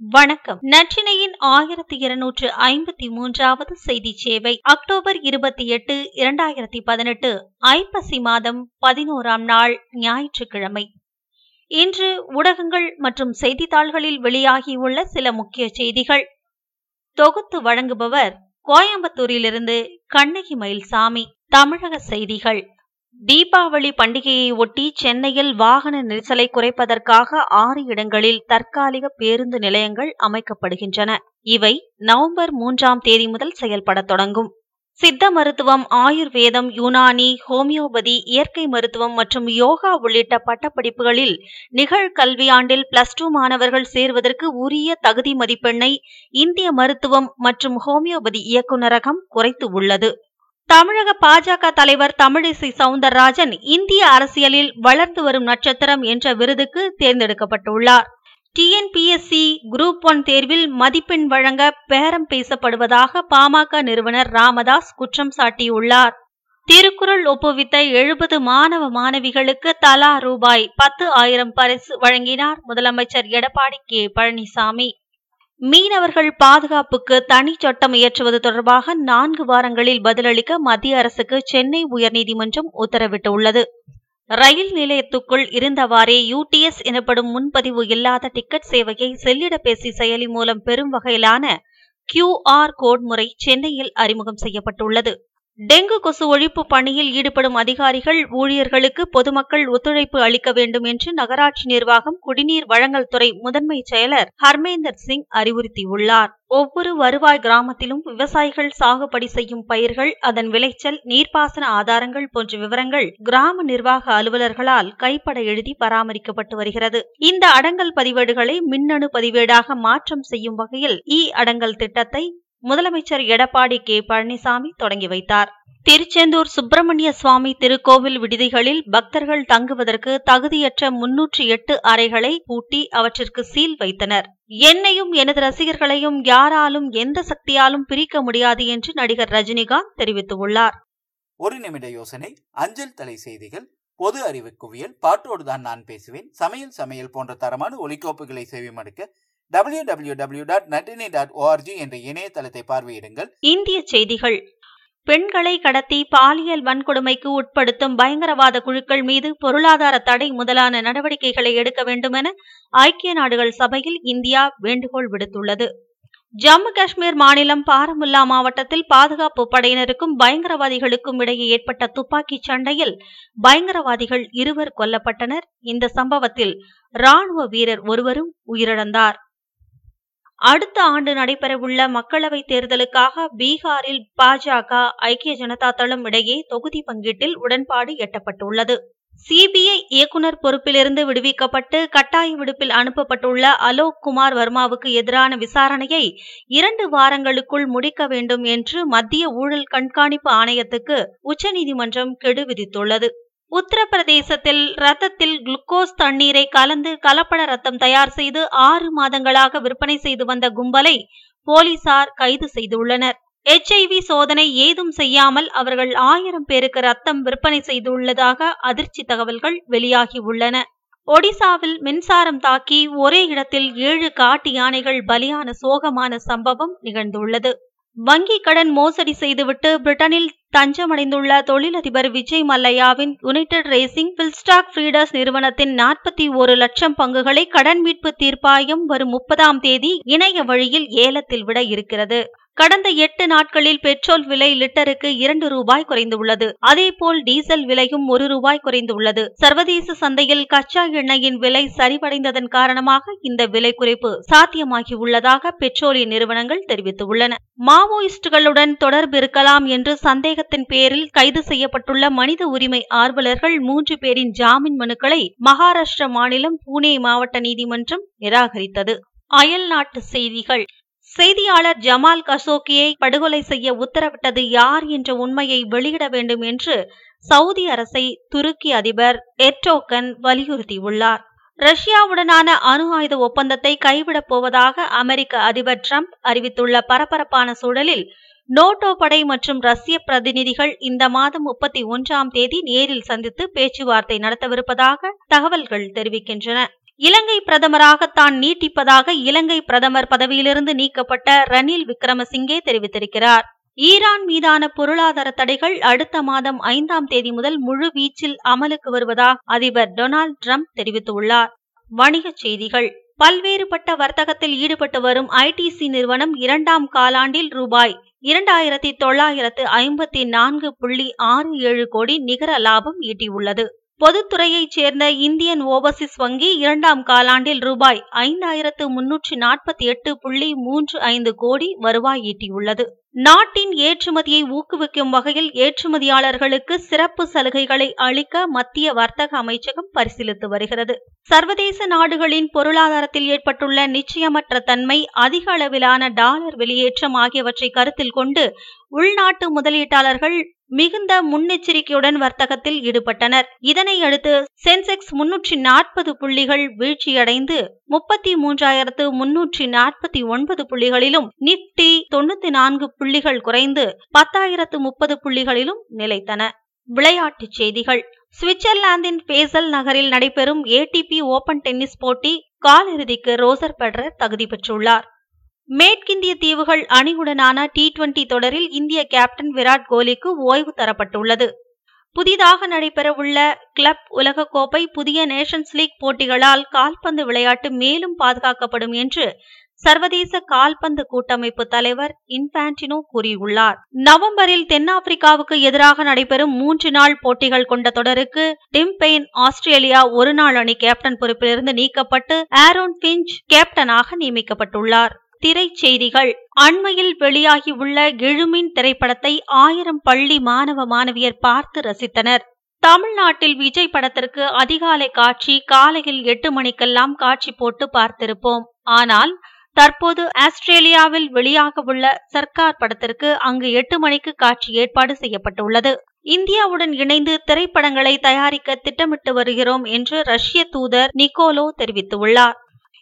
வணக்கம். நற்றினையின் ஆயிரத்தி இருநூற்று ஐம்பத்தி மூன்றாவது செய்தி சேவை அக்டோபர் இருபத்தி எட்டு இரண்டாயிரத்தி பதினெட்டு ஐப்பசி மாதம் பதினோராம் நாள் ஞாயிற்றுக்கிழமை. இன்று ஊடகங்கள் மற்றும் செய்தித்தாள்களில் வெளியாகியுள்ள சில முக்கிய செய்திகள். தொகுத்து வழங்குபவர் கோயம்புத்தூரிலிருந்து கண்ணகி மயில்சாமி தமிழக செய்திகள். தீபாவளி பண்டிகையை ஒட்டி சென்னையில் வாகன நெரிசலை குறைப்பதற்காக ஆறு இடங்களில் தற்காலிக பேருந்து நிலையங்கள் அமைக்கப்படுகின்றன. இவை நவம்பர் மூன்றாம் தேதி முதல் செயல்பட தொடங்கும். சித்த மருத்துவம் ஆயுர்வேதம் யுனானி ஹோமியோபதி இயற்கை மருத்துவம் மற்றும் யோகா உள்ளிட்ட பட்டப்படிப்புகளில் நிகழ்கல்வியாண்டில் பிளஸ் டூ மாணவர்கள் சேர்வதற்கு உரிய தகுதி மதிப்பெண்ணை இந்திய மருத்துவம் மற்றும் ஹோமியோபதி இயக்குநரகம் குறைத்து உள்ளது. தமிழக பாஜக தலைவர் தமிழிசை சவுந்தரராஜன் இந்திய அரசியலில் வளர்ந்து வரும் நட்சத்திரம் என்ற விருதுக்கு தேர்ந்தெடுக்கப்பட்டுள்ளார். டிஎன்பிஎஸ்சி குரூப் ஒன் தேர்வில் மதிப்பெண் வழங்க பேரம் பேசப்படுவதாக பாமக நிறுவனர் ராமதாஸ் குற்றம் சாட்டியுள்ளார். திருக்குறள் ஒப்புவித்த எழுபது மாணவ மாணவிகளுக்கு தலா ரூபாய் பத்து ஆயிரம் பரிசு வழங்கினார் முதலமைச்சர் எடப்பாடி கே பழனிசாமி. மீனவர்கள் பாதுகாப்புக்கு தனி சட்டம் இயற்றுவது தொடர்பாக நான்கு வாரங்களில் பதிலளிக்க மத்திய அரசுக்கு சென்னை உயர்நீதிமன்றம் உத்தரவிட்டுள்ளது. ரயில் நிலையத்துக்குள் இருந்தவாறே யூடிஎஸ் எனப்படும் முன்பதிவு இல்லாத டிக்கெட் சேவையை செல்லிடப்பேசி செயலி மூலம் பெறும் வகையிலான கியூஆர் கோட் முறை சென்னையில் அறிமுகம் செய்யப்பட்டுள்ளது. டெங்கு கொசு ஒழிப்பு பணியில் ஈடுபடும் அதிகாரிகள் ஊழியர்களுக்கு பொதுமக்கள் ஒத்துழைப்பு அளிக்க வேண்டும் என்று நகராட்சி நிர்வாகம் குடிநீர் வழங்கல் துறை முதன்மை செயலர் ஹர்மேந்தர் சிங் அறிவுறுத்தியுள்ளார். ஒவ்வொரு வருவாய் கிராமத்திலும் விவசாயிகள் சாகுபடி செய்யும் பயிர்கள் அதன் விளைச்சல் நீர்ப்பாசன ஆதாரங்கள் போன்ற விவரங்கள் கிராம நிர்வாக அலுவலர்களால் கைப்பட எழுதி பராமரிக்கப்பட்டு வருகிறது. இந்த அடங்கல் பதிவேடுகளை மின்னணு பதிவேடாக மாற்றம் செய்யும் வகையில் இ அடங்கல் திட்டத்தை முதலமைச்சர் எடப்பாடி கே பழனிசாமி தொடங்கி வைத்தார். திருச்செந்தூர் சுப்பிரமணிய சுவாமி திருக்கோவில் விடுதிகளில் பக்தர்கள் தங்குவதற்கு தகுதியற்ற முன்னூற்றி எட்டு அறைகளை பூட்டி அவற்றிற்கு சீல் வைத்தனர். என்னையும் எனது ரசிகர்களையும் யாராலும் எந்த சக்தியாலும் பிரிக்க முடியாது என்று நடிகர் ரஜினிகாந்த் தெரிவித்துள்ளார். ஒரு நிமிட யோசனை அஞ்சல் தலை செய்திகள் பொது அறிவு குவியல் பாட்டோடுதான் நான் பேசுவேன். சமையல் சமையல் போன்ற தரமான ஒலிக்கோப்புகளை செவிமடுக்க டபிள்யூ டபிள்யூ டபிள்யூ டாட் நட்டினி டாட் ஓஆர்ஜி என்ற இணையதளத்தை பார்வையிடுங்கள். இந்திய செய்திகள். பெண்களை கடத்தி பாலியல் வன்கொடுமைக்கு உட்படுத்தும் பயங்கரவாத குழுக்கள் மீது பொருளாதார தடை முதலான நடவடிக்கைகளை எடுக்க வேண்டுமென ஐக்கிய நாடுகள் சபையில் இந்தியா வேண்டுகோள் விடுத்துள்ளது. ஜம்மு காஷ்மீர் மாநிலம் பாரமுல்லா மாவட்டத்தில் பாதுகாப்பு படையினருக்கும் பயங்கரவாதிகளுக்கும் இடையே ஏற்பட்ட துப்பாக்கிச் சண்டையில் பயங்கரவாதிகள் இருவர் கொல்லப்பட்டனர். இந்த சம்பவத்தில் ராணுவ வீரர் ஒருவரும் உயிரிழந்தார். அடுத்த ஆண்டு நடைபெறவுள்ள மக்களவைத் தேர்தலுக்காக பீகாரில் பாஜக ஐக்கிய ஜனதா தளம் இடையே தொகுதி பங்கீட்டில் உடன்பாடு எட்டப்பட்டுள்ளது. சிபிஐ இயக்குநர் பொறுப்பிலிருந்து விடுவிக்கப்பட்டு கட்டாய விடுப்பில் அனுப்பப்பட்டுள்ள அலோக் குமார் வர்மாவுக்கு எதிரான விசாரணையை இரண்டு வாரங்களுக்குள் முடிக்க வேண்டும் என்று மத்திய ஊழல் கண்காணிப்பு ஆணையத்துக்கு உச்சநீதிமன்றம் கெடு விதித்துள்ளது உத்தரப்பிரதேசத்தில் ரத்தத்தில் குளுக்கோஸ் தண்ணீரை கலந்து கலப்பட ரத்தம் தயார் செய்து ஆறு மாதங்களாக விற்பனை செய்து வந்த கும்பலை போலீசார் கைது செய்துள்ளனர். எச்ஐவி சோதனை ஏதும் செய்யாமல் அவர்கள் ஆயிரம் பேருக்கு ரத்தம் விற்பனை செய்துள்ளதாக அதிர்ச்சி தகவல்கள் வெளியாகியுள்ளன. ஒடிசாவில் மின்சாரம் தாக்கி ஒரே இடத்தில் ஏழு காட்டு யானைகள் பலியான சோகமான சம்பவம் நிகழ்ந்துள்ளது. வங்கி கடன் மோசடி செய்துவிட்டு பிரிட்டனில் தஞ்சமடைந்துள்ள தொழிலதிபர் விஜய் மல்லையாவின் யுனைடெட் ரேசிங் பில்ஸ்டாக் ஃப்ரீடர்ஸ் நிறுவனத்தின் நாற்பத்தி ஒரு லட்சம் பங்குகளை கடன் மீட்பு தீர்ப்பாயம் வரும் முப்பதாம் தேதி இணைய வழியில் ஏலத்தில் விட இருக்கிறது. கடந்த எட்டு நாட்களில் பெட்ரோல் விலை லிட்டருக்கு இரண்டு ரூபாய் குறைந்துள்ளது. அதேபோல் டீசல் விலையும் ஒரு ரூபாய் குறைந்துள்ளது. சர்வதேச சந்தையில் கச்சா எண்ணெயின் விலை சரிவடைந்ததன் காரணமாக இந்த விலை குறைப்பு சாத்தியமாகியுள்ளதாக பெட்ரோலிய நிறுவனங்கள் தெரிவித்துள்ளன. மாவோயிஸ்டுகளுடன் தொடர்பு இருக்கலாம் என்று சந்தேகத்தின் பேரில் கைது செய்யப்பட்டுள்ள மனித உரிமை ஆர்வலர்கள் மூன்று பேரின் ஜாமீன் மனுக்களை மகாராஷ்டிர மாநிலம் புனே மாவட்ட நீதிமன்றம் நிராகரித்தது. அயல் நாட்டு செய்திகள். செய்தியாளர் ஜமால் கசோக்கியை படுகொலை செய்ய உத்தரவிட்டது யார் என்ற உண்மையை வெளியிட வேண்டும் என்று சவுதி அரசை துருக்கி அதிபர் எர்டோகன் வலியுறுத்தியுள்ளார். ரஷ்யாவுடனான அணு ஆயுத ஒப்பந்தத்தை கைவிடப் போவதாக அமெரிக்க அதிபர் டிரம்ப் அறிவித்துள்ள பரபரப்பான சூழலில் நோட்டோ படை மற்றும் ரஷ்ய பிரதிநிதிகள் இந்த மாதம் முப்பத்தி ஒன்றாம் தேதி நேரில் சந்தித்து பேச்சுவார்த்தை நடத்தவிருப்பதாக தகவல்கள் தெரிவிக்கின்றன. இலங்கை பிரதமராக தான் நீட்டிப்பதாக இலங்கை பிரதமர் பதவியிலிருந்து நீக்கப்பட்ட ரணில் விக்ரமசிங்கே தெரிவித்திருக்கிறார். ஈரான் மீதான பொருளாதார தடைகள் அடுத்த மாதம் ஐந்தாம் தேதி முதல் முழு வீச்சில் அமலுக்கு வருவதாக அதிபர் டொனால்டு டிரம்ப் தெரிவித்துள்ளார். வணிகச் செய்திகள். பல்வேறுபட்ட வர்த்தகத்தில் ஈடுபட்டு வரும் ஐடிசி நிறுவனம் இரண்டாம் காலாண்டில் ரூபாய் இரண்டாயிரத்தி தொள்ளாயிரத்து ஐம்பத்தி நான்கு புள்ளி ஆறு ஏழு கோடி நிகர லாபம் ஈட்டியுள்ளது. பொதுத்துறையைச் சேர்ந்த இந்தியன் ஓவர்சீஸ் வங்கி இரண்டாம் காலாண்டில் ரூபாய் ஐந்தாயிரத்து முன்னூற்றி நாற்பத்தி எட்டு புள்ளி மூன்று ஐந்து கோடி வருவாய் ஈட்டியுள்ளது. நாட்டின் ஏற்றுமதியை ஊக்குவிக்கும் வகையில் ஏற்றுமதியாளர்களுக்கு சிறப்பு சலுகைகளை அளிக்க மத்திய வர்த்தக அமைச்சகம் பரிசீலித்து வருகிறது. சர்வதேச நாடுகளின் பொருளாதாரத்தில் ஏற்பட்டுள்ள நிச்சயமற்ற தன்மை அதிக அளவிலான டாலர் வெளியேற்றம் ஆகியவற்றை கருத்தில் கொண்டு உள்நாட்டு முதலீட்டாளர்கள் மிகுந்த முன்னெச்சரிக்கையுடன் வர்த்தகத்தில் ஈடுபட்டனர். இதனை அடுத்து சென்செக்ஸ் முன்னூற்றி நாற்பது புள்ளிகள் வீழ்ச்சியடைந்து முப்பத்தி மூன்றாயிரத்து முன்னூற்றி நாற்பத்தி ஒன்பது புள்ளிகளிலும் நிப்டி தொண்ணூத்தி நான்கு புள்ளிகள் குறைந்து பத்தாயிரத்து முப்பது புள்ளிகளிலும் நிலைத்தன. விளையாட்டுச் செய்திகள். சுவிட்சர்லாந்தின் பேசல் நகரில் நடைபெறும் ஏடிபி ஓபன் டென்னிஸ் போட்டி காலிறுதிக்கு ரோசர் பெடரர் தகுதி பெற்றுள்ளார். மேற்கிந்திய தீவுகள் அணியுடனான டி டுவெண்டி தொடரில் இந்திய கேப்டன் விராட் கோலிக்கு ஓய்வு தரப்பட்டுள்ளது. புதிதாக நடைபெறவுள்ள கிளப் உலகக்கோப்பை புதிய நேஷன்ஸ் லீக் போட்டிகளால் கால்பந்து விளையாட்டு மேலும் பாதுகாக்கப்படும் என்று சர்வதேச கால்பந்து கூட்டமைப்பு தலைவர் இன்பான்டினோ கூறியுள்ளார். நவம்பரில் தென்னாப்பிரிக்காவுக்கு எதிராக நடைபெறும் மூன்று நாள் போட்டிகள் கொண்ட தொடருக்கு டிம் பெயின் ஆஸ்திரேலியா ஒருநாள் அணி கேப்டன் பொறுப்பிலிருந்து நீக்கப்பட்டு ஆரோன் பிஞ்ச் கேப்டனாக நியமிக்கப்பட்டுள்ளார். திரைச்செய்திகள் அண்மையில் வெளியாகியுள்ள எழுமின் திரைப்படத்தை ஆயிரம் பள்ளி மாணவ மாணவியர் பார்த்து ரசித்தனர். தமிழ்நாட்டில் விஜய் படத்திற்கு அதிகாலை காட்சி காலையில் எட்டு மணிக்கெல்லாம் காட்சி போட்டு பார்த்திருப்போம். ஆனால் தற்போது ஆஸ்திரேலியாவில் வெளியாக உள்ள சர்க்கார் படத்திற்கு அங்கு எட்டு மணிக்கு காட்சி ஏற்பாடு செய்யப்பட்டுள்ளது. இந்தியாவுடன் இணைந்து திரைப்படங்களை தயாரிக்க திட்டமிட்டு வருகிறோம் என்று ரஷ்ய தூதர் நிக்கோலோ தெரிவித்துள்ளார்.